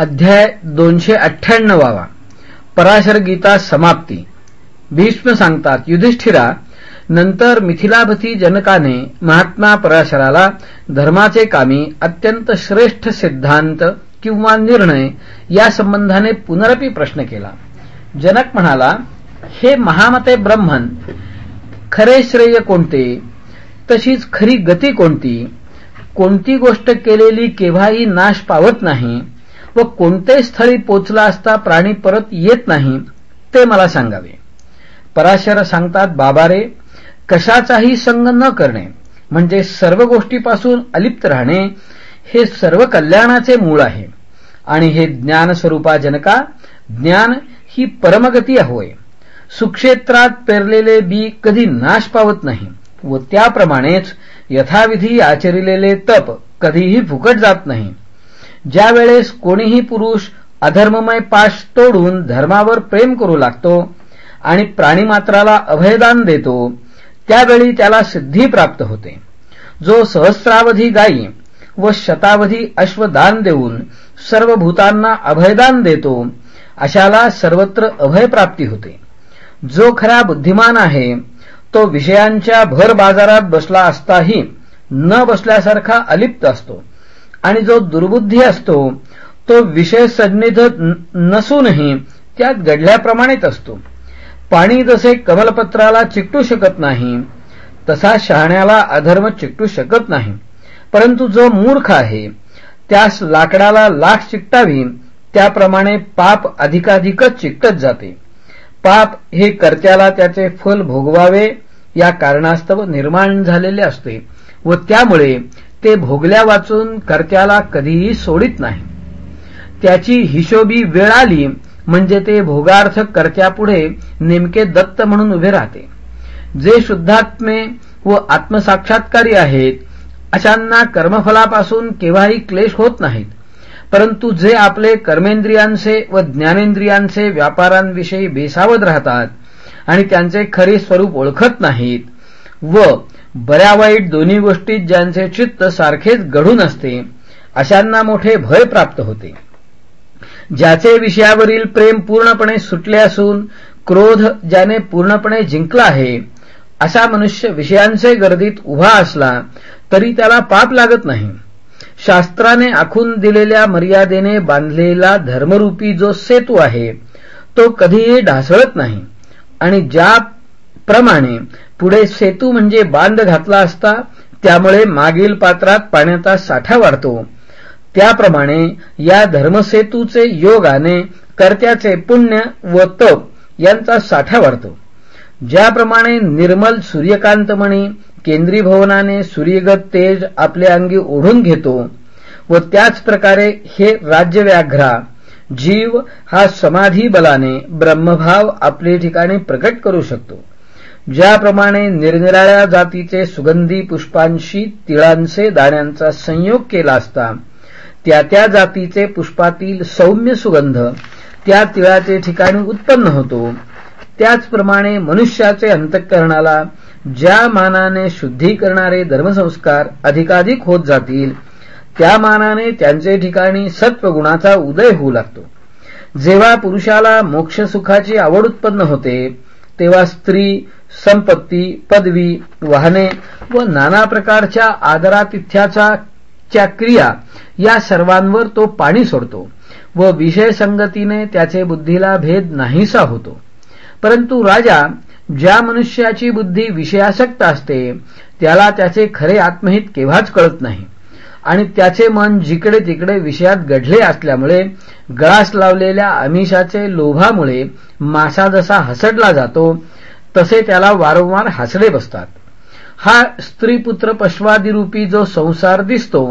अध्याय दोनशे अठ्ठ्याण्णवावा. पराशर गीता समाप्ती. भीष्म सांगतात युधिष्ठिरा नंतर मिथिलाभती जनकाने महात्मा पराशराला धर्माचे कामी अत्यंत श्रेष्ठ सिद्धांत किंवा निर्णय या संबंधाने पुनरपी प्रश्न केला. जनक म्हणाला हे महामते ब्रह्मन खरे श्रेय कोणते? तशीच खरी गती कोणती? कोणती गोष्ट केलेली केव्हाही नाश पावत नाही व कोणत्याही स्थळी पोचला असता प्राणी परत येत नाही ते मला सांगावे. पराशर सांगतात बाबा रे कशाचाही संग न करणे म्हणजे सर्व गोष्टीपासून अलिप्त राहणे हे सर्व कल्याणाचे मूळ आहे. आणि हे ज्ञान स्वरूपा जनका ज्ञान ही परमगती होय सुक्षेत्रात पेरलेले बी कधी नाश पावत नाही व त्याप्रमाणेच यथाविधी आचरिलेले तप कधीही फुकट जात नाही. ज्या वेळेस कोणीही पुरुष अधर्ममय पाश तोडून धर्मावर प्रेम करू लागतो आणि प्राणीमात्राला अभयदान देतो त्यावेळी त्याला सिद्धी प्राप्त होते. जो सहस्रावधी गायी व शतावधी अश्वदान देऊन सर्व भूतांना अभयदान देतो अशाला सर्वत्र अभयप्राप्ती होते. जो खरा बुद्धिमान आहे तो विषयांच्या भर बाजारात बसला असताही न बसल्यासारखा अलिप्त असतो. आणि जो दुर्बुद्धी असतो तो विषय सन्निध नसूनही त्यात घडल्याप्रमाणेच असतो. पाणी जसे कमलपत्राला चिकटू शकत नाही तसा शहाण्याला अधर्म चिकटू शकत नाही. परंतु जो मूर्ख आहे त्यास लाकडाला लाख चिकटावी त्याप्रमाणे पाप अधिकाधिकच चिकटत जाते. पाप हे कर्त्याला त्याचे फल भोगवावे या कारणास्तव निर्माण झालेले असते व त्यामुळे ते भोगल्या वाचून कर्त्याला कधीही सोडित नाही. त्याची हिशोबी वेळ आली म्हणजे ते भोगार्थ कर्त्यापुढे नेमके दत्त म्हणून उभे राहते. जे शुद्धात्मे व आत्मसाक्षात्कारी आहेत अशांना कर्मफलापासून केव्हाही क्लेश होत नाहीत. परंतु जे आपले कर्मेंद्रियांचे व ज्ञानेंद्रियांचे व्यापारांविषयी बेसावध राहतात आणि त्यांचे खरे स्वरूप ओळखत नाहीत व बऱ्या वाईट दोन्ही गोष्टीत ज्यांचे चित्त सारखेच घडून असते अशांना मोठे भय प्राप्त होते. ज्याचे विषयावरील प्रेम पूर्णपणे सुटले असून क्रोध ज्याने पूर्णपणे जिंकला आहे असा मनुष्य विषयांचे गर्दीत उभा असला तरी त्याला पाप लागत नाही. शास्त्राने आखून दिलेल्या मर्यादेने बांधलेला धर्मरूपी जो सेतू आहे तो कधीही ढासळत नाही आणि ज्या प्रमाणे पुढे सेतू म्हणजे बांध घातला असता त्यामुळे मागील पात्रात पाण्याचा साठा वाढतो. त्याप्रमाणे या धर्मसेतूचे योगाने कर्त्याचे पुण्य व तप यांचा साठा वाढतो. ज्याप्रमाणे निर्मल सूर्यकांतमणी केंद्री भवनाने सूर्यगत तेज आपल्या अंगी ओढून घेतो व त्याच प्रकारे हे राज्यव्याघ्रा जीव हा समाधी बलाने ब्रह्मभाव आपले ठिकाणी प्रकट करू शकतो. ज्याप्रमाणे निरनिराळ्या जातीचे सुगंधी पुष्पांशी तिळांचे दाण्यांचा संयोग केला असता त्या त्या जातीचे पुष्पातील सौम्य सुगंध त्या तिळाचे ठिकाणी उत्पन्न होतो. त्याचप्रमाणे मनुष्याचे अंतःकरणाला ज्या मानाने शुद्धी करणारे धर्मसंस्कार अधिकाधिक होत जातील त्या मानाने त्यांचे ठिकाणी सत्वगुणाचा उदय होऊ लागतो. जेव्हा पुरुषाला मोक्षसुखाची आवड उत्पन्न होते तेव्हा स्त्री संपत्ती पदवी वाहने व नाना प्रकारच्या आदरातिथ्याच्या क्रिया या सर्वांवर तो पाणी सोडतो व विषय संगतीने त्याचे बुद्धीला भेद नाहीसा होतो. परंतु राजा ज्या मनुष्याची बुद्धी विषयासक्त असते त्याला त्याचे खरे आत्महित केव्हाच कळत नाही. आणि त्याचे मन जिकडे तिकडे विषयात गढले असल्यामुळे गळास लावलेल्या आमिषाचे लोभामुळे मासा जसा हसडला जातो तसे त्याला वारंवार हसडे बसतात. हा स्त्रीपुत्र पश्वादिरूपी जो संसार दिसतो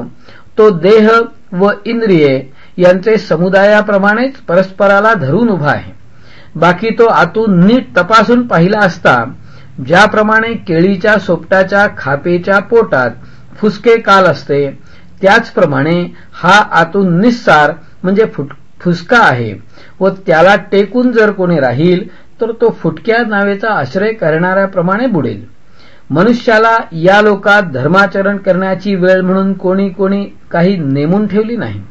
तो देह व इंद्रिये यांचे समुदायाप्रमाणेच परस्पराला धरून उभा आहे. बाकी तो आतून नीट तपासून पाहिला असता ज्याप्रमाणे केळीच्या सोपटाच्या खापेच्या पोटात फुसके काल असते त्याचप्रमाणे हा आतून निस्सार म्हणजे फुसका आहे व त्याला टेकून जर कोणी राहील तर तो फुटक्या नावेचा आश्रय करणाऱ्याप्रमाणे बुडेल. मनुष्याला या लोकात धर्माचरण करण्याची वेळ म्हणून कोणी कोणी काही नेमून ठेवली नाही.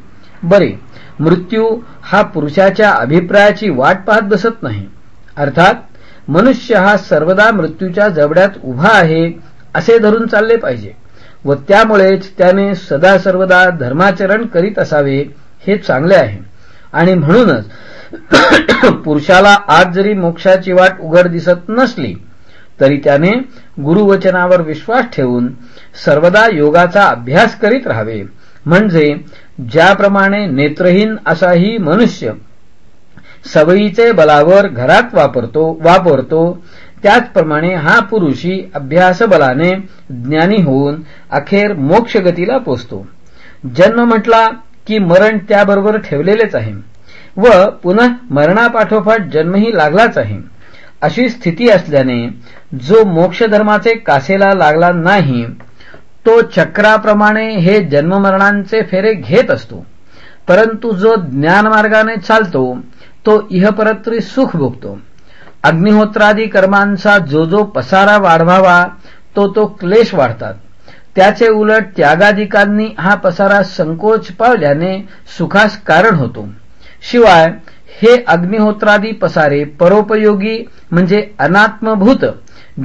बरे मृत्यू हा पुरुषाच्या अभिप्रायाची वाट पाहत बसत नाही. अर्थात मनुष्य हा सर्वदा मृत्यूच्या जबड्यात उभा आहे असे धरून चालले पाहिजे. व त्यामुळेच त्याने सदा सर्वदा धर्माचरण करीत असावे हे चांगले आहे. आणि म्हणूनच पुरुषाला आज जरी मोक्षाची वाट उघड दिसत नसली तरी त्याने गुरुवचनावर विश्वास ठेवून सर्वदा योगाचा अभ्यास करीत राहावे. म्हणजे ज्याप्रमाणे नेत्रहीन असाही मनुष्य सवयीचे बलावर घरात वापरतो वापरतो त्याचप्रमाणे हा पुरुषी अभ्यास बलाने ज्ञानी होऊन अखेर मोक्षगतीला पोचतो. जन्म म्हटला की मरण त्याबरोबर ठेवलेलेच आहे. व पुन्हा मरणापाठोपाठ जन्मही लागलाच आहे. अशी स्थिती असल्याने जो मोक्षधर्माचे कासेला लागला नाही तो चक्राप्रमाणे हे जन्ममरणांचे फेरे घेत असतो. परंतु जो ज्ञानमार्गाने चालतो तो इहपरत्री सुख भोगतो. अग्निहोत्रादी कर्मांचा जो जो पसारा वाढवावा तो तो क्लेश वाढतात. त्याचे उलट त्यागाधिकांनी हा पसारा संकोच पावल्याने सुखास कारण होतो. शिवाय हे अग्निहोत्रादी पसारे परोपयोगी म्हणजे अनात्मभूत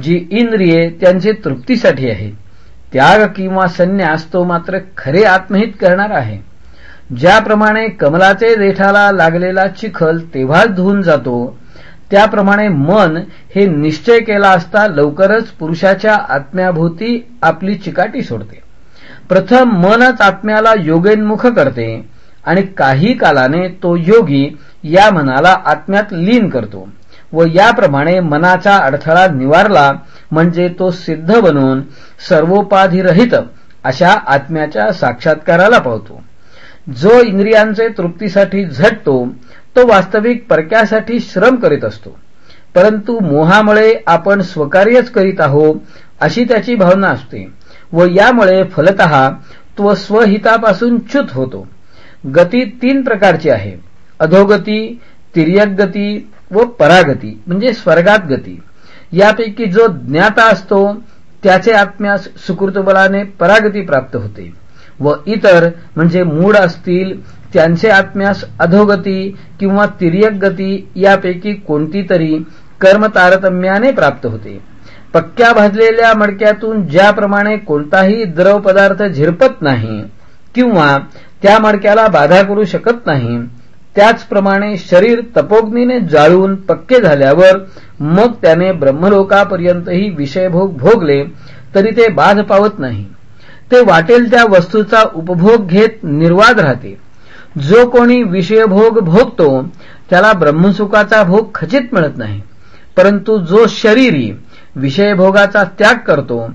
जी इंद्रिये त्यांचे तृप्तीसाठी आहे. त्याग किंवा संन्यास तो मात्र खरे आत्महित करणार आहे. ज्याप्रमाणे कमलाचे देठाला लागलेला चिखल तेव्हाच धुवून जातो त्याप्रमाणे मन हे निश्चय केला असता लवकरच पुरुषाच्या आत्म्याभोवती आपली चिकाटी सोडते. प्रथम मनच आत्म्याला योगेन्मुख करते आणि काही कालाने तो योगी या मनाला आत्म्यात लीन करतो व याप्रमाणे मनाचा अडथळा निवारला म्हणजे तो सिद्ध बनून सर्वोपाधिरहित अशा आत्म्याच्या साक्षात्काराला पावतो. जो इंद्रियांचे तृप्तीसाठी झटतो तो वास्तविक परक्यासाठी श्रम करीत असतो. परंतु मोहामुळे आपण स्वकार्यच करीत आहोत अशी त्याची भावना असते व यामुळे फलत तो स्वहितापासून च्युत होतो. गती तीन प्रकारची आहे. अधोगती तिर्यक गती व परागती म्हणजे स्वर्गात गती. यापैकी जो ज्ञाता असतो त्याचे आत्म्यास सुकृतबलाने परागती प्राप्त होते. व इतर म्हणजे मूड असतील त्यांचे आत्म्यास अधोगती किंवा तिर्यक गती यापैकी कोणती तरी कर्मतारतम्याने प्राप्त होते. पक्क्या भाजलेल्या मडक्यातून ज्याप्रमाणे कोणताही द्रव पदार्थ झिरपत नाही किंवा त्या मडक्याला बाधा करू शकत नाही. त्याचप्रमाणे शरीर तपोग्नीने जाळून पक्के झाल्यावर मग त्याने ब्रह्मलोकापर्यंतही विषयभोग भोगले तरी ते बाध पावत नाही. ते वाटेल त्या वस्तूचा उपभोग घेत निर्वाद राहते. जो कोणी विषयभोग भोगतो त्याला ब्रह्मसुखाचा भोग खचित मिळत नाही. परंतु जो शरीरी विषयभोगाचा त्याग करतो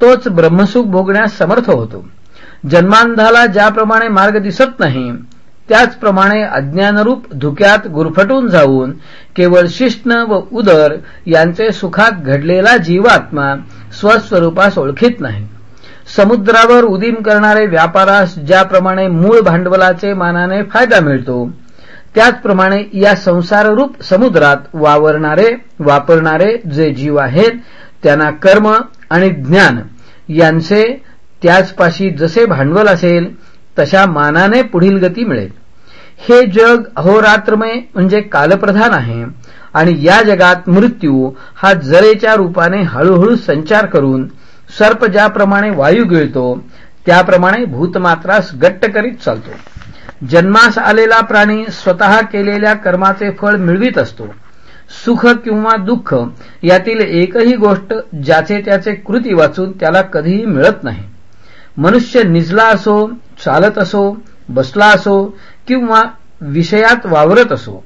तोच ब्रह्मसुख भोगण्यास समर्थ होतो. जन्मांधाला ज्याप्रमाणे मार्ग दिसत नाही त्याचप्रमाणे अज्ञानरूप धुक्यात गुरफटून जाऊन केवळ शिष्ण व उदर यांचे सुखात घडलेला जीवात्मा स्वस्वरूपास ओळखीत नाही. समुद्रावर उदीम करणारे व्यापारास ज्याप्रमाणे मूळ भांडवलाचे मानाने फायदा मिळतो त्याचप्रमाणे या संसाररूप समुद्रात वावरणारे वापरणारे जे जीव आहेत त्यांना कर्म आणि ज्ञान यांचे त्याचपाशी जसे भांडवल असेल तशा मानाने पुढील गती मिळेल. हे जग अहोरात्रमय म्हणजे कालप्रधान आहे आणि या जगात मृत्यू हा जरेच्या रूपाने हळूहळू संचार करून सर्प ज्याप्रमाणे वायू गिळतो त्याप्रमाणे भूतमात्रास गट्ट करीत चालतो. जन्मास आलेला प्राणी स्वतः केलेल्या कर्माचे फळ मिळवीत असतो. सुख किंवा दुःख यातील एकही गोष्ट ज्याचे त्याचे कृती वाचून त्याला कधीही मिळत नाही. मनुष्य निजला असो चालत असो बसला असो किंवा विषयात वावरत असो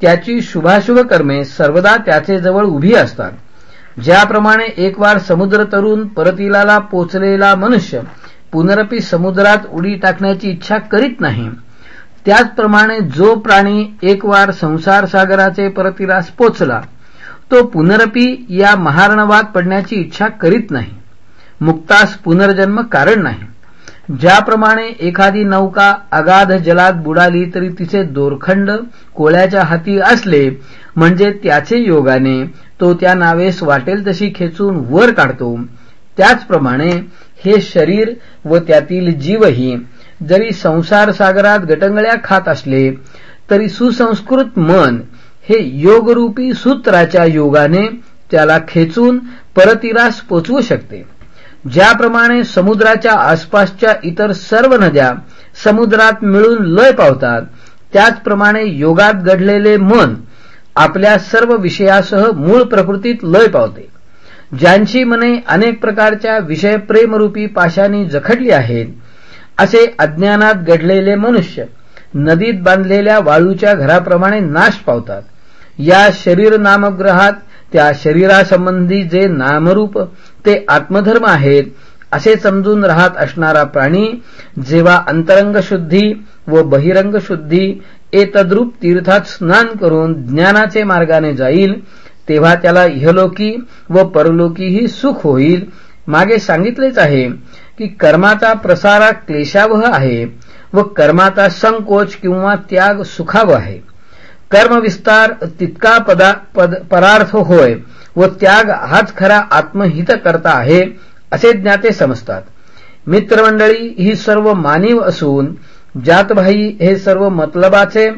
त्याची शुभाशुभ कर्मे सर्वदा त्याचे जवळ उभी असतात. ज्याप्रमाणे एक वार समुद्र तरुण परतीलाला पोचलेला मनुष्य पुनरपी समुद्रात उडी टाकण्याची इच्छा करीत नाही त्याचप्रमाणे जो प्राणी एक वार संसार सागराचे परतीलास पोचला तो पुनरपी या महारणवात पडण्याची इच्छा करीत नाही. मुक्तास पुनर्जन्म कारण नाही. ज्याप्रमाणे एखादी नौका अगाध जलात बुडाली तरी तिचे दोरखंड कोळ्याच्या हाती असले म्हणजे त्याचे योगाने तो त्या नावेस वाटेल तशी खेचून वर काढतो. त्याचप्रमाणे हे शरीर व त्यातील जीवही जरी संसार सागरात गटंगळ्या खात असले तरी सुसंस्कृत मन हे योगरूपी सूत्राच्या योगाने त्याला खेचून परतीरास पोचवू शकते. ज्याप्रमाणे समुद्राच्या आसपासच्या इतर सर्व नद्या समुद्रात मिळून लय पावतात त्याचप्रमाणे योगात घडलेले मन आपल्या सर्व विषयासह मूळ प्रकृतीत लय पावते. ज्यांची मने अनेक प्रकारच्या विषय प्रेमरूपी पाशांनी जखडली आहेत असे अज्ञानात घडलेले मनुष्य नदीत बांधलेल्या वाळूच्या घराप्रमाणे नाश पावतात. या शरीर नामग्रहात त्या शरीरासंबंधी जे नामरूप ते आत्मधर्म आहेत असे समजून राहत असणारा प्राणी जेव्हा अंतरंग शुद्धी व बहिरंग शुद्धी एतद्रूप तीर्थात स्नान करून ज्ञानाचे मार्गाने जाईल तेव्हा त्याला इहलोकी व परलोकीही सुख होईल. मागे सांगितलेच आहे की कर्माचा प्रसारा क्लेशावह आहे व कर्माचा संकोच किंवा त्याग सुखावह आहे. कर्मविस्तार तितका पदा पद परार्थ होय व त्याग हाच खरा आत्महित करता आहे असे ज्ञाते समजतात. मित्रमंडळी ही सर्व मानीव असून जातभाई हे सर्व मतलबाचे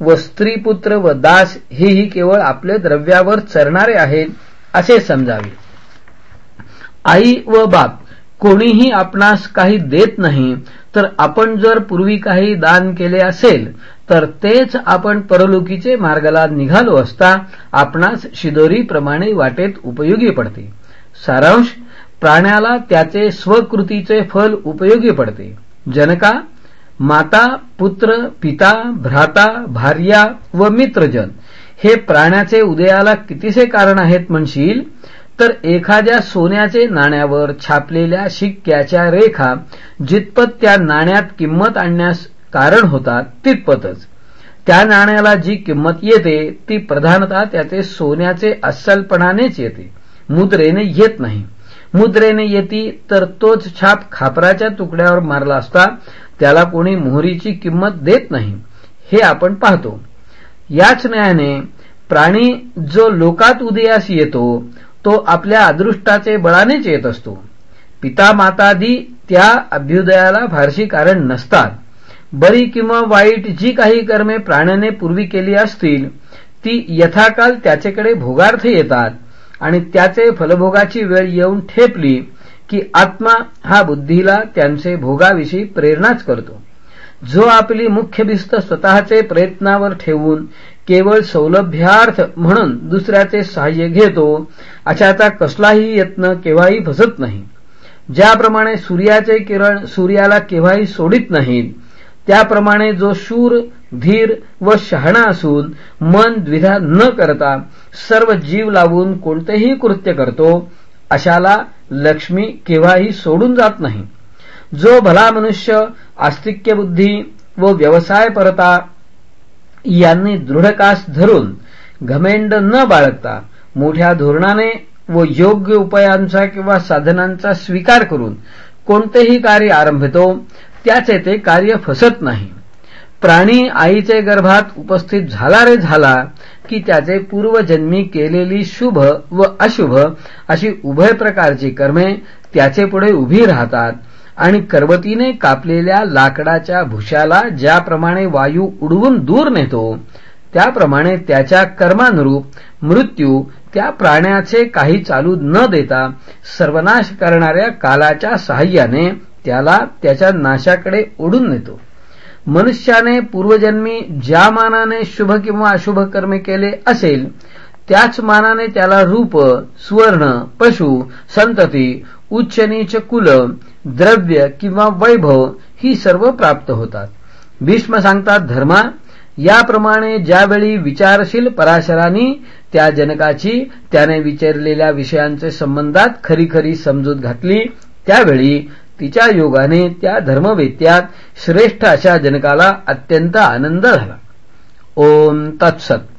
व स्त्रीपुत्र व दास हेही केवळ आपले द्रव्यावर चरणारे आहेत असे समजावे. आई व बाप कोणीही आपणास काही देत नाही तर आपण जर पूर्वी काही दान केले असेल तर तेच आपण परलोकीचे मार्गाला निघालो असता आपणास शिदोरीप्रमाणे वाटेत उपयोगी पडते. सारांश प्राण्याला त्याचे स्वकृतीचे फल उपयोगी पडते. जनका माता पुत्र पिता भ्राता भार्या व मित्रजन हे प्राण्याचे उदयाला कितीसे कारण आहेत म्हणशील? तर एखाद्या सोन्याचे नाण्यावर छापलेल्या शिक्क्याच्या रेखा जितपत त्या नाण्यात किंमत आणण्यास कारण होतात तितपतच. त्या नाण्याला जी किंमत येते ती प्रधानता त्याचे सोन्याचे अस्सलपणानेच येते. मुद्रेने येत नाही. मुद्रेने येती तर तोच छाप खापराच्या तुकड्यावर मारला असता त्याला कोणी मोहरीची किंमत देत नाही. हे आपण पाहतो. याच न्यायाने प्राणी जो लोकात उदयास येतो तो आपल्या अदृष्टाचे बळानेच येत असतो. पिता मातादी त्या अभ्युदयाला फारशी कारण नसतात. बरी किंवा वाईट जी काही कर्मे प्राण्याने पूर्वी केली असतील ती यथाकाल त्याचेकडे भोगार्थ येतात आणि त्याचे फलभोगाची वेळ येऊन ठेपली की आत्मा हा बुद्धीला त्यांचे भोगाविषयी प्रेरणाच करतो. जो आपली मुख्य भिस्त स्वतःचे प्रयत्नावर ठेवून केवळ सौलभ्यार्थ म्हणून दुसऱ्याचे सहाय्य घेतो अशाचा कसलाही यत्न केव्हाही फसत नाही. ज्याप्रमाणे सूर्याचे किरण सूर्याला केव्हाही सोडित नाहीत त्याप्रमाणे जो शूर धीर व शहाणा असून मन द्विधा न करता सर्व जीव लावून कोणतेही कृत्य करतो अशाला लक्ष्मी केव्हाही सोडून जात नाही. जो भला मनुष्य आस्तिक्य बुद्धी व व्यवसाय परता यांनी दृढकास धरून घमेंड न बाळगता मोठ्या धोरणाने व योग्य उपायांचा किंवा साधनांचा स्वीकार करून कोणतेही कार्य आरंभतो त्याचे ते कार्य फसत नाही. प्राणी आईचे गर्भात उपस्थित झाला रे झाला की त्याचे पूर्वजन्मी केलेली शुभ व अशुभ अशी उभय प्रकारची कर्मे त्याचे पुढे उभी राहतात. आणि करवतीने कापलेल्या लाकडाच्या भुशाला ज्याप्रमाणे वायू उडवून दूर नेतो त्याप्रमाणे त्याच्या कर्मानुरूप मृत्यू त्या प्राण्याचे काही चालू न देता सर्वनाश करणाऱ्या कालाच्या सहाय्याने त्याला त्याच्या नाशाकडे ओढून नेतो. मनुष्याने पूर्वजन्मी ज्या मानाने शुभ किंवा अशुभ कर्मे केले असेल त्याच मानाने त्याला रूप सुवर्ण पशु संतती उच्च नीच कुल द्रव्य किंवा वैभव ही सर्व प्राप्त होतात. भीष्म सांगतात धर्मा याप्रमाणे ज्यावेळी विचारशील पराशरांनी त्या जनकाची त्याने विचारलेल्या विषयांचे संबंधात खरी खरी समजूत घातली त्यावेळी तिच्या योगाने त्या धर्मवेत्यात श्रेष्ठ अशा जनकाला अत्यंत आनंद झाला. ओम तत्सत.